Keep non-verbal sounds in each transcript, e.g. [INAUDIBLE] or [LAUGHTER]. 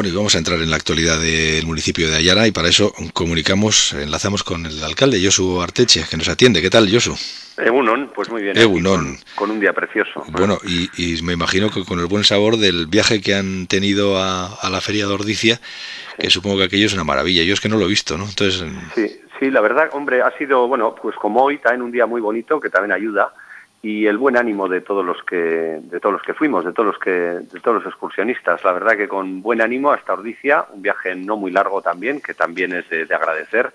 Bueno, y vamos a entrar en la actualidad del municipio de Ayara y para eso comunicamos, enlazamos con el alcalde Josu Arteche, que nos atiende. ¿Qué tal, Josu? Egunon, pues muy bien. Egunon. Con, un día precioso. Bueno, y, me imagino que con el buen sabor del viaje que han tenido a, la feria de Ordicia, que supongo que aquello es una maravilla. Yo es que no lo he visto, ¿no? Entonces... Sí, sí, la verdad, hombre, ha sido, bueno, pues como hoy, también un día muy bonito, que también ayuda y el buen ánimo de todos los que de todos los que fuimos, de todos los que de todos los excursionistas. La verdad que con buen ánimo hasta Ordicia, un viaje no muy largo también, que también es de, agradecer.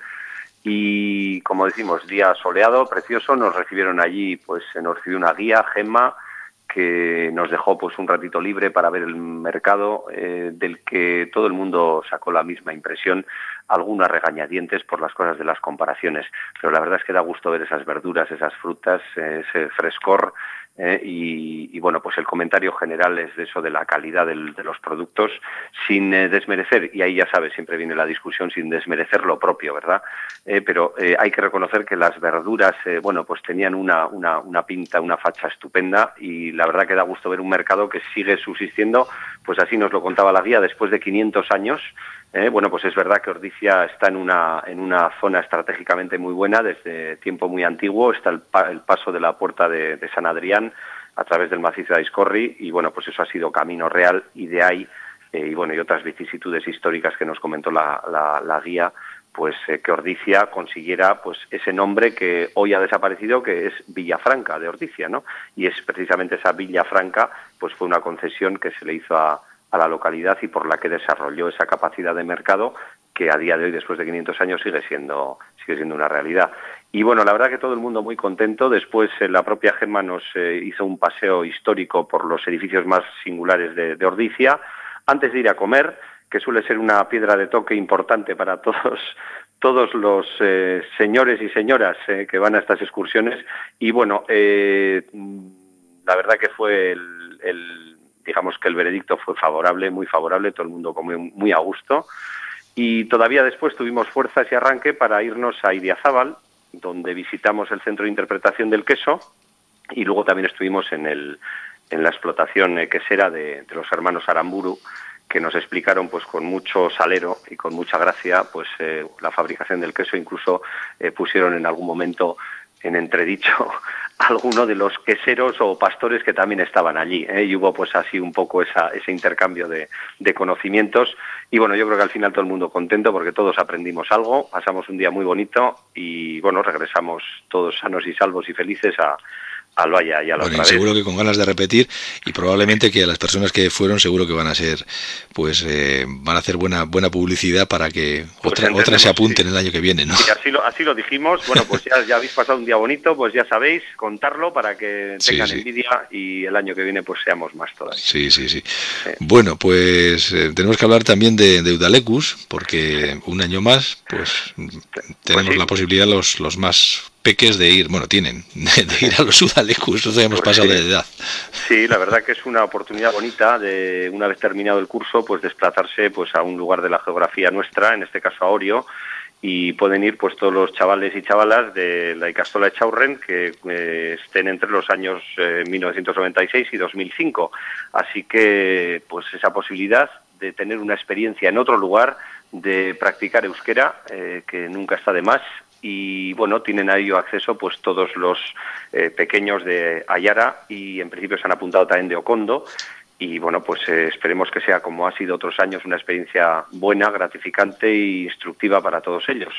Y como decimos, día soleado, precioso, nos recibieron allí, pues se nos recibió una guía, Gemma, que nos dejó pues un ratito libre para ver el mercado eh, del que todo el mundo sacó la misma impresión algunas regañadientes por las cosas de las comparaciones, pero la verdad es que da gusto ver esas verduras, esas frutas, ese frescor eh, y, bueno, pues el comentario general es de eso, de la calidad de los productos, sin eh, desmerecer, y ahí ya sabes, siempre viene la discusión, sin desmerecer lo propio, ¿verdad? Eh, pero hay que reconocer que las verduras, bueno, pues tenían una, una, una pinta, una facha estupenda y la verdad que da gusto ver un mercado que sigue subsistiendo, pues así nos lo contaba la guía, después de 500 años, eh, bueno, pues es verdad que Ordicia está en una, en una zona estratégicamente muy buena desde tiempo muy antiguo. Está el, paso de la puerta de, San Adrián a través del macizo de Aiscorri y bueno, pues eso ha sido camino real y de ahí eh, y bueno y otras vicisitudes históricas que nos comentó la, la, guía pues eh, que Ordicia consiguiera pues ese nombre que hoy ha desaparecido que es Villafranca de Ordicia, ¿no? Y es precisamente esa Villafranca pues fue una concesión que se le hizo a, a la localidad y por la que desarrolló esa capacidad de mercado que a día de hoy, después de 500 años, sigue siendo, sigue siendo una realidad. Y bueno, la verdad que todo el mundo muy contento. Después eh, la propia Gemma nos eh, hizo un paseo histórico por los edificios más singulares de, Ordicia, antes de ir a comer, que suele ser una piedra de toque importante para [LAUGHS] todos todos los eh, señores y señoras que van a estas excursiones. Y bueno, la verdad que fue el digamos que el veredicto fue favorable, muy favorable, todo el mundo comió muy a gusto. Y todavía después tuvimos fuerzas y arranque para irnos a Idiazábal, donde visitamos el centro de interpretación del queso y luego también estuvimos en, el, en la explotación eh, quesera de, de los hermanos Aramburu, que nos explicaron pues con mucho salero y con mucha gracia pues eh, la fabricación del queso incluso eh, pusieron en algún momento en entredicho alguno de los queseros o pastores que también estaban allí. ¿eh? Y hubo pues así un poco esa, ese intercambio de, de, conocimientos. Y bueno, yo creo que al final todo el mundo contento porque todos aprendimos algo, pasamos un día muy bonito y bueno, regresamos todos sanos y salvos y felices a, al vaya y a la bueno, seguro que con ganas de repetir y probablemente que a las personas que fueron seguro que van a ser pues eh, van a hacer buena buena publicidad para que pues otras se apunten el año que viene ¿no? así lo así lo dijimos. Bueno pues ya, ya, habéis pasado un día bonito pues ya sabéis contarlo para que tengan envidia y el año que viene pues seamos más todavía. Sí sí sí. Bueno pues eh, tenemos que hablar también de, de Udalecus porque un año más pues, pues tenemos la posibilidad los los más peques de ir, bueno, tienen, [LAUGHS] de, ir a los Udalecus, nosotros hemos pues pasado de edad. Sí, la verdad que es una oportunidad bonita de, una vez terminado el curso, pues desplazarse pues a un lugar de la geografía nuestra, en este caso a Orio, y pueden ir pues todos los chavales y chavalas de la Icastola de Chaurren que eh, estén entre los años 1996 eh, y 2005. Así que pues esa posibilidad de tener una experiencia en otro lugar, de practicar euskera, eh, que nunca está de más, y bueno, tienen a ello acceso pues todos los eh, pequeños de Ayara y en principio se han apuntado también de Ocondo y bueno, pues eh, esperemos que sea como ha sido otros años una experiencia buena, gratificante e instructiva para todos ellos.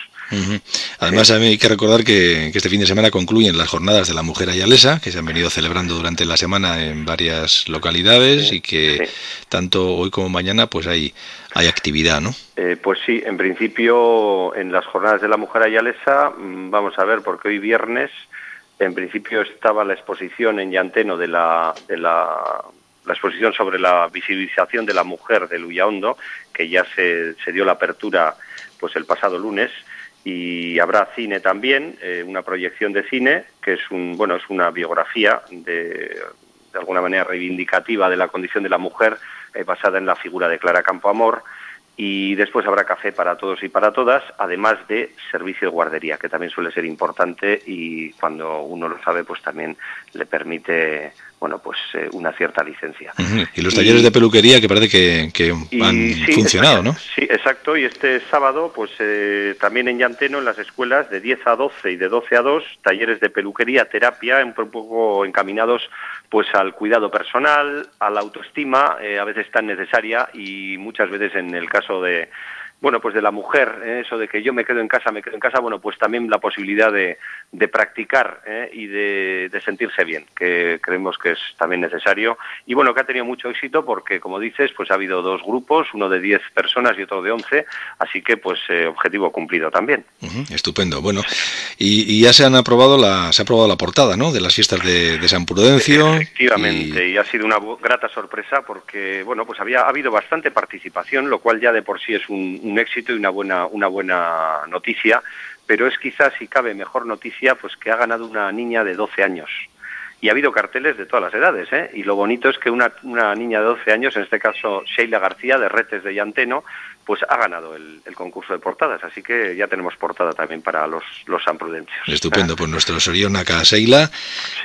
Además, a mí hay que recordar que, este fin de semana concluyen las jornadas de la mujer ayalesa, que se han venido celebrando durante la semana en varias localidades y que tanto hoy como mañana pues hay, hay actividad, ¿no? Eh, pues sí, en principio en las jornadas de la mujer ayalesa, mm, vamos a ver, porque hoy viernes en principio estaba la exposición en Llanteno de la, de la la exposición sobre la visibilización de la mujer de Luyaondo, que ya se, se dio la apertura pues el pasado lunes. Y habrá cine también, eh, una proyección de cine que es un bueno es una biografía de, de alguna manera reivindicativa de la condición de la mujer eh, basada en la figura de Clara Campoamor. Y después habrá café para todos y para todas, además de servicio de guardería, que también suele ser importante y cuando uno lo sabe, pues también le permite bueno, pues una cierta licencia. Y los talleres de peluquería que parece que, han funcionado, ¿no? Sí, exacto. Y este sábado, pues también en Llanteno, en las escuelas de 10 a 12 y de 12 a 2, talleres de peluquería, terapia, un poco encaminados pues al cuidado personal, a la autoestima, a veces tan necesaria y muchas veces en el caso de bueno, pues de la mujer, ¿eh? eso de que yo me quedo en casa, me quedo en casa, bueno, pues también la posibilidad de, de practicar ¿eh? y de, de, sentirse bien, que creemos que es también necesario. Y bueno, que ha tenido mucho éxito porque, como dices, pues ha habido dos grupos, uno de 10 personas y otro de 11, así que pues eh, objetivo cumplido también. estupendo. Bueno, y, ya se han aprobado la, se ha aprobado la portada, ¿no? De las fiestas de, San Prudencio. Efectivamente, y... ha sido una grata sorpresa porque, bueno, pues había ha habido bastante participación, lo cual ya de por sí es un un éxito y una buena, una buena noticia, pero es quizás, si cabe, mejor noticia, pues que ha ganado una niña de 12 años. Y ha habido carteles de todas las edades, ¿eh? Y lo bonito es que una, una niña de 12 años, en este caso Sheila García, de Retes de Llanteno, pues ha ganado el, concurso de portadas, así que ya tenemos portada también para los, los San Prudencios. Estupendo, pues nuestro Sorión acá Seila.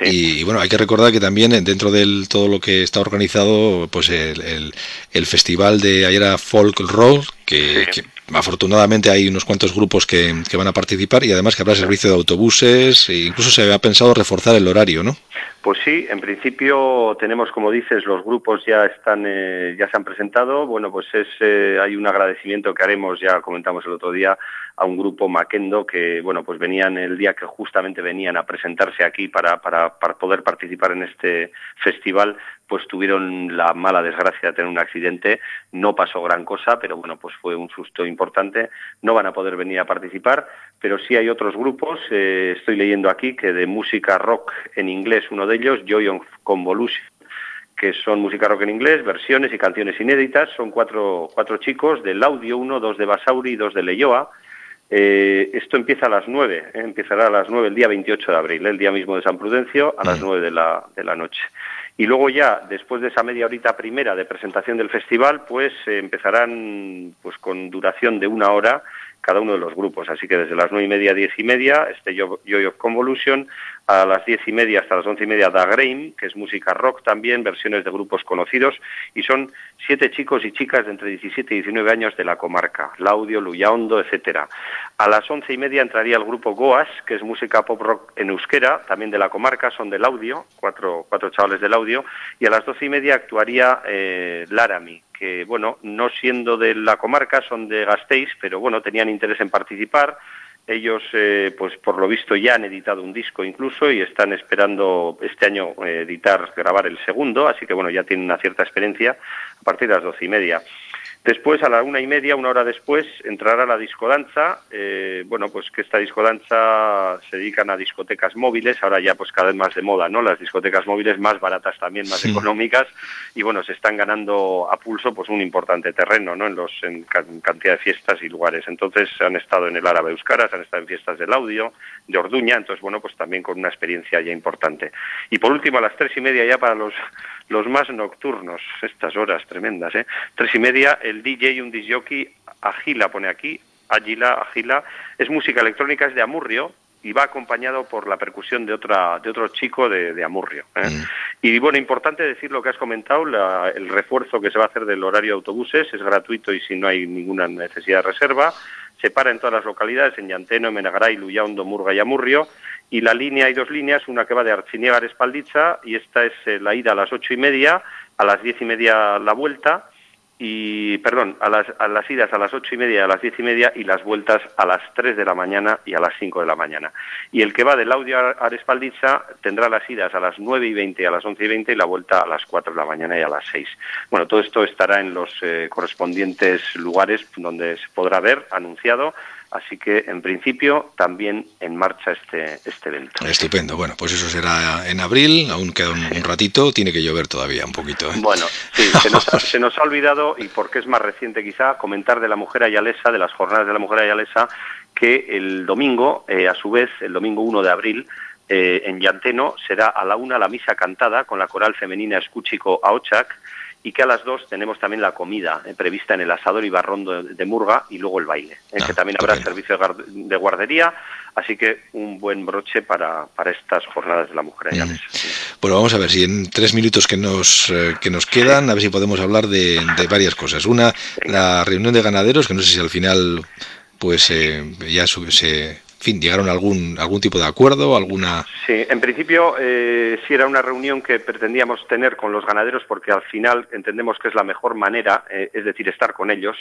Y, bueno, hay que recordar que también dentro de todo lo que está organizado, pues el, el, festival de Ayera Folk Road, que, afortunadamente hay unos cuantos grupos que, que, van a participar y además que habrá servicio de autobuses e incluso se ha pensado reforzar el horario, ¿no? Pues sí, en principio tenemos, como dices, los grupos ya están, eh, ya se han presentado. Bueno, pues es, eh, hay un agradecimiento que haremos, ya comentamos el otro día, a un grupo Maquendo que, bueno, pues venían el día que justamente venían a presentarse aquí para, para, para poder participar en este festival, pues tuvieron la mala desgracia de tener un accidente. No pasó gran cosa, pero bueno, pues fue un susto importante. No van a poder venir a participar, pero sí hay otros grupos. Eh, estoy leyendo aquí que de música rock en inglés, uno de ellos, Joy on Convolution, que son música rock en inglés, versiones y canciones inéditas. Son cuatro, cuatro chicos del audio, uno, dos de Basauri y dos de Leyoa. Eh, esto empieza a las nueve, eh, empezará a las nueve el día 28 de abril, el día mismo de San Prudencio, a las mm. nueve de la, de la noche. Y luego ya, después de esa media horita primera de presentación del festival, pues eh, empezarán pues con duración de una hora cada uno de los grupos. Así que desde las nueve y media, diez y media, este Yo, of Convolution, a las diez y media hasta las once y media Da que es música rock también, versiones de grupos conocidos, y son siete chicos y chicas de entre 17 y 19 años de la comarca, Laudio, Luyaondo, etcétera. A las once y media entraría el grupo Goas, que es música pop rock en euskera, también de la comarca, son del audio, cuatro, cuatro chavales del audio, y a las doce y media actuaría eh, Laramie, que, bueno, no siendo de la comarca, son de Gasteiz, pero bueno, tenían interés en participar, ellos, eh, pues por lo visto, ya han editado un disco incluso y están esperando este año eh, editar, grabar el segundo, así que bueno, ya tienen una cierta experiencia a partir de las doce y media. Después, a la una y media, una hora después, entrará la discodanza. Eh, bueno, pues que esta discodanza se dedican a discotecas móviles, ahora ya pues cada vez más de moda, ¿no? Las discotecas móviles más baratas también, más económicas, y bueno, se están ganando a pulso pues un importante terreno, ¿no? En, los, en, cantidad de fiestas y lugares. Entonces han estado en el árabe Euskaras, han estado en fiestas del audio, de Orduña, entonces bueno, pues también con una experiencia ya importante. Y por último, a las tres y media ya para los los más nocturnos, estas horas tremendas, ¿eh? Tres y media, el DJ, un disjockey, Agila pone aquí, Agila, Agila, es música electrónica, es de Amurrio, y va acompañado por la percusión de otra de otro chico de, Amurrio. ¿eh? Mm. Y bueno, importante decir lo que has comentado, el refuerzo que se va a hacer del horario de autobuses es gratuito y si no hay ninguna necesidad de reserva. Se para en todas las localidades, en Llanteno, Menagaray, Luyaundo, Murga y Amurrio, y la línea, hay dos líneas, una que va de Archiniegar a Espalditza y esta es eh, la ida a las ocho y media, a las diez y media la vuelta y, perdón, a las, a las idas a las ocho y media a las diez y media y las vueltas a las tres de la mañana y a las cinco de la mañana. Y el que va del Audio a Espalditza tendrá las idas a las nueve y veinte a las once y veinte y la vuelta a las cuatro de la mañana y a las seis. Bueno, todo esto estará en los eh, correspondientes lugares donde se podrá ver anunciado Así que, en principio, también en marcha este, este evento. Estupendo. Bueno, pues eso será en abril, aún queda un, ratito, tiene que llover todavía un poquito. ¿eh? Bueno, sí, [LAUGHS] se nos, ha olvidado, y porque es más reciente quizá, comentar de la mujer ayalesa, de las jornadas de la mujer ayalesa, que el domingo, eh, a su vez, el domingo 1 de abril, eh, en Llanteno, será a la una la misa cantada con la coral femenina Escúchico Aochak, y que a las dos tenemos también la comida eh, prevista en el asador y barrón de, Murga y luego el baile, en que ah, también habrá servicio de guardería, así que un buen broche para, para estas jornadas de la mujer allá. Bueno, vamos a ver si en tres minutos que nos, eh, que nos quedan, a ver si podemos hablar de, varias cosas. Una, la reunión de ganaderos, que no sé si al final pues eh, ya se fin, llegaron a algún, algún tipo de acuerdo, alguna... Sí, en principio eh, sí era una reunión que pretendíamos tener con los ganaderos porque al final entendemos que es la mejor manera, eh, es decir, estar con ellos.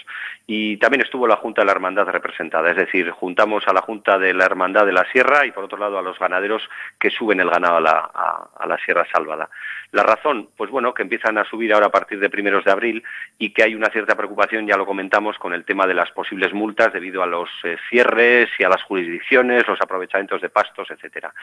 Y también estuvo la Junta de la Hermandad representada, es decir, juntamos a la Junta de la Hermandad de la Sierra y por otro lado a los ganaderos que suben el ganado a la, a la Sierra Salvada. La razón, pues bueno, que empiezan a subir ahora a partir de primeros de abril y que hay una cierta preocupación, ya lo comentamos, con el tema de las posibles multas debido a los eh, cierres y a las jurisdicciones, los aprovechamientos de pastos, etcétera.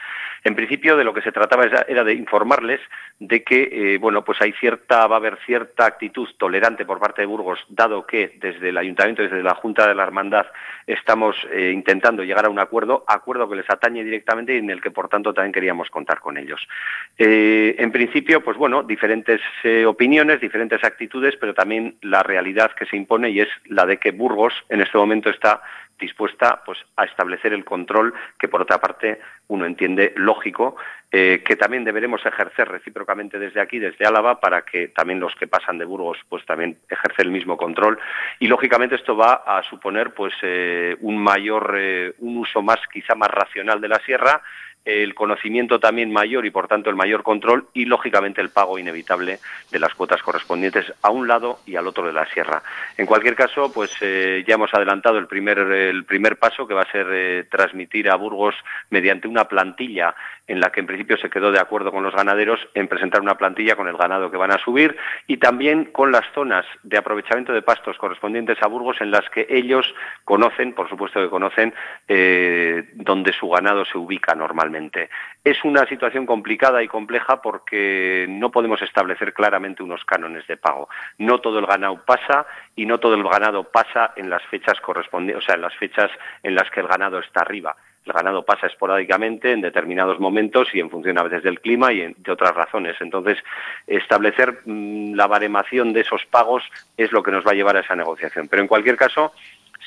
En principio, de lo que se trataba era de informarles de que, eh, bueno, pues hay cierta, va a haber cierta actitud tolerante por parte de Burgos, dado que desde el Ayuntamiento, desde la Junta de la Hermandad, estamos eh, intentando llegar a un acuerdo, acuerdo que les atañe directamente y en el que, por tanto, también queríamos contar con ellos. en principio, pues bueno, diferentes eh, opiniones, diferentes actitudes, pero también la realidad que se impone y es la de que Burgos en este momento está dispuesta pues a establecer el control que por otra parte uno entiende lógico eh, que también deberemos ejercer recíprocamente desde aquí desde Álava para que también los que pasan de Burgos pues también ejercer el mismo control y lógicamente esto va a suponer pues eh, un mayor un uso más quizá más racional de la sierra el conocimiento también mayor y por tanto el mayor control y lógicamente el pago inevitable de las cuotas correspondientes a un lado y al otro de la sierra. En cualquier caso, pues eh, ya hemos adelantado el primer, el primer paso que va a ser eh, transmitir a Burgos mediante una plantilla en la que en principio se quedó de acuerdo con los ganaderos en presentar una plantilla con el ganado que van a subir y también con las zonas de aprovechamiento de pastos correspondientes a Burgos en las que ellos conocen, por supuesto que conocen, eh, donde su ganado se ubica normalmente. Es una situación complicada y compleja porque no podemos establecer claramente unos cánones de pago. No todo el ganado pasa y no todo el ganado pasa en las fechas correspondientes, o sea, en las fechas en las que el ganado está arriba. El ganado pasa esporádicamente en determinados momentos y en función a veces del clima y de otras razones. Entonces, establecer mm, la baremación de esos pagos es lo que nos va a llevar a esa negociación. Pero en cualquier caso,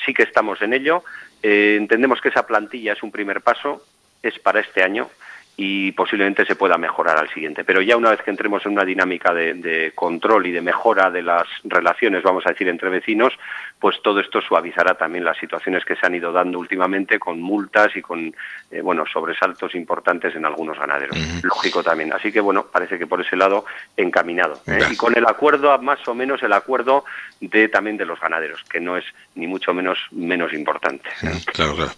sí que estamos en ello. Eh, entendemos que esa plantilla es un primer paso, es para este año y posiblemente se pueda mejorar al siguiente. Pero ya una vez que entremos en una dinámica de, control y de mejora de las relaciones, vamos a decir, entre vecinos, pues todo esto suavizará también las situaciones que se han ido dando últimamente con multas y con, eh, bueno, sobresaltos importantes en algunos ganaderos. Lógico también. Así que, bueno, parece que por ese lado encaminado. ¿eh? Y con el acuerdo, más o menos el acuerdo de también de los ganaderos, que no es ni mucho menos menos importante. Claro, claro.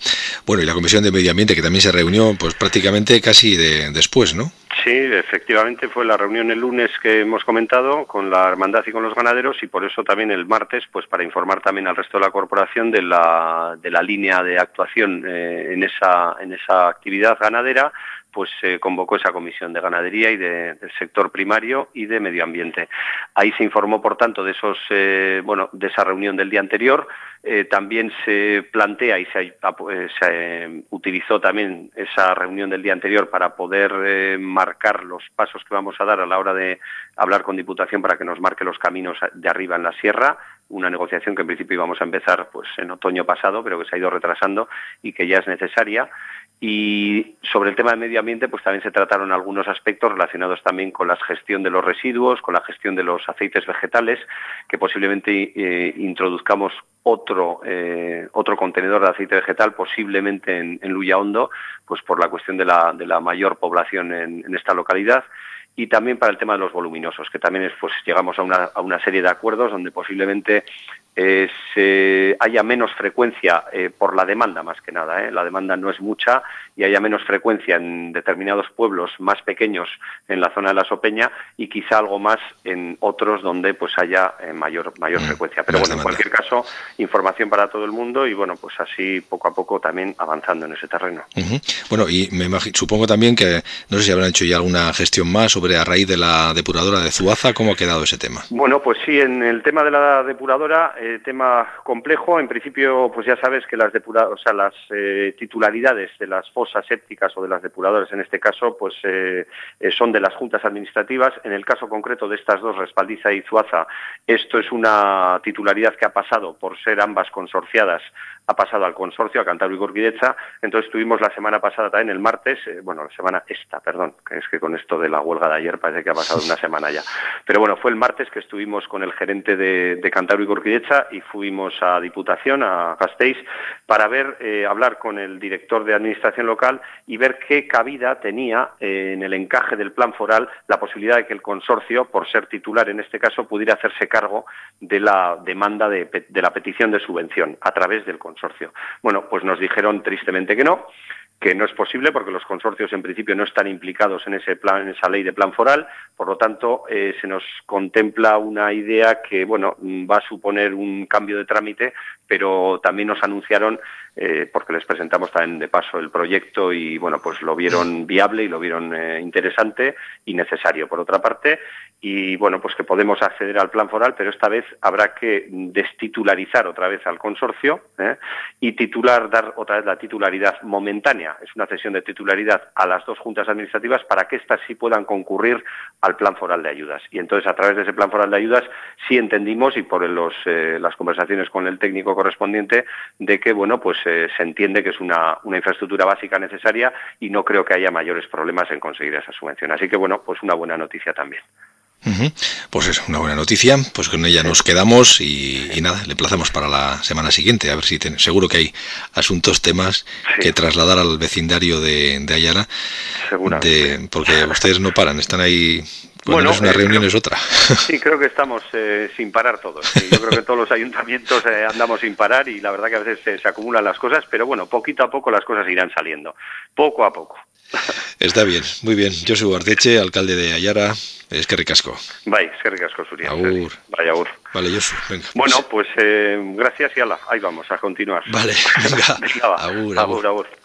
Bueno, y la Comisión de Medio Ambiente, que también se reunió pues prácticamente casi de, después, ¿no? Sí, efectivamente fue la reunión el lunes que hemos comentado con la hermandad y con los ganaderos y por eso también el martes, pues para informar también al resto de la corporación de la, de la línea de actuación eh, en, esa, en esa actividad ganadera, pues se convocó esa comisión de ganadería y de, del sector primario y de medio ambiente. Ahí se informó, por tanto, de esos, eh, bueno, de esa reunión del día anterior. Eh, también se plantea y se, se, utilizó también esa reunión del día anterior para poder marcar los pasos que vamos a dar a la hora de hablar con Diputación para que nos marque los caminos de arriba en la sierra una negociación que en principio íbamos a empezar pues en otoño pasado, pero que se ha ido retrasando y que ya es necesaria. Y sobre el tema del medio ambiente, pues también se trataron algunos aspectos relacionados también con la gestión de los residuos, con la gestión de los aceites vegetales, que posiblemente eh, introduzcamos otro eh, otro contenedor de aceite vegetal, posiblemente en, en Luya Hondo, pues por la cuestión de la, de la mayor población en esta localidad y también para el tema de los voluminosos, que también es, pues llegamos a una, a una serie de acuerdos donde posiblemente eh, se haya menos frecuencia eh, por la demanda más que nada. ¿eh? La demanda no es mucha y haya menos frecuencia en determinados pueblos más pequeños en la zona de la Sopeña y quizá algo más en otros donde pues haya mayor mayor mm, frecuencia. Pero bueno, en cualquier caso información para todo el mundo y bueno, pues así poco a poco también avanzando en ese terreno. Bueno, y me supongo también que no sé si habrán hecho ya alguna gestión más sobre a raíz de la depuradora de Zuaza, ¿cómo ha quedado ese tema? Bueno, pues sí, en el tema de la depuradora, eh, tema complejo, en principio pues ya sabes que las depuradoras, o sea, las eh, titularidades de las fosas sépticas o de las depuradoras en este caso, pues eh, son de las juntas administrativas. En el caso concreto de estas dos, Respaldiza y Zuaza, esto es una titularidad que ha pasado por ser ambas consorciadas ha pasado al consorcio, a Cantabria y Gorguidecha. Entonces tuvimos la semana pasada también, el martes, eh, bueno, la semana esta, perdón, es que con esto de la huelga de ayer parece que ha pasado una semana ya. Pero bueno, fue el martes que estuvimos con el gerente de, de Cantabria y Gorguidecha y fuimos a Diputación, a Gasteiz, para ver, eh, hablar con el director de Administración Local y ver qué cabida tenía eh, en el encaje del plan foral la posibilidad de que el consorcio, por ser titular en este caso, pudiera hacerse cargo de la demanda de, de la petición de subvención a través del consorcio consorcio. Bueno, pues nos dijeron tristemente que no, que no es posible porque los consorcios en principio no están implicados en ese plan, en esa ley de plan foral, por lo tanto eh, se nos contempla una idea que bueno va a suponer un cambio de trámite, pero también nos anunciaron eh, porque les presentamos también de paso el proyecto y bueno pues lo vieron viable y lo vieron eh, interesante y necesario por otra parte y bueno pues que podemos acceder al plan foral, pero esta vez habrá que destitularizar otra vez al consorcio y titular dar otra vez la titularidad momentánea es una cesión de titularidad a las dos juntas administrativas para que éstas sí puedan concurrir al plan foral de ayudas. Y entonces, a través de ese plan foral de ayudas, sí entendimos, y por los, eh, las conversaciones con el técnico correspondiente, de que, bueno, pues eh, se entiende que es una infraestructura básica necesaria y no creo que haya mayores problemas en conseguir esa subvención. Así que, bueno, pues una buena noticia también. Pues es una buena noticia, pues con ella nos quedamos y, nada, le plazamos para la semana siguiente, a ver si seguro que hay asuntos, temas que trasladar al vecindario de, de Ayala, de, porque ustedes no paran, están ahí bueno, es una eh, reunión es otra. [LAUGHS] Sí, creo que estamos eh, sin parar todos. Yo creo que todos los ayuntamientos eh, andamos sin parar y la verdad que a veces se acumulan las cosas, pero bueno, poquito a poco las cosas irán saliendo. Poco a poco. [LAUGHS] Está bien, muy bien. Yo soy Guardeche, alcalde de Ayara. Es que ricasco. Vaya, es que ricasco, Suria. Agur. Vaya, agur. Vale, Josu, venga. Bueno, pues, pues gracias y ala, ahí vamos a continuar. Vale, [LAUGHS] venga. venga va. agur. agur. agur.